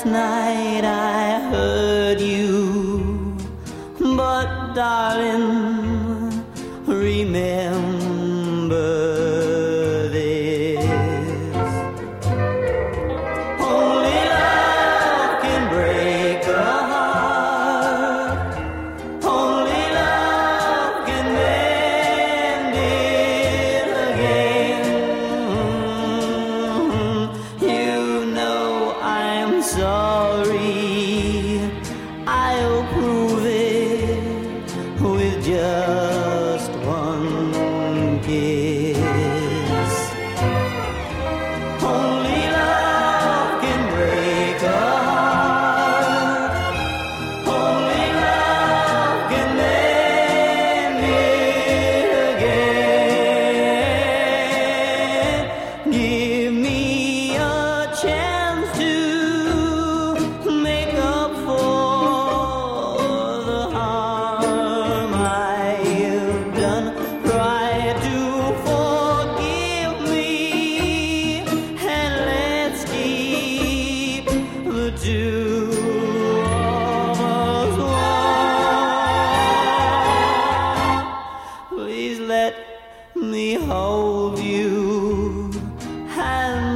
Last night I heard you, but darling, remember. story. I'll prove it with just one kiss. behold you. And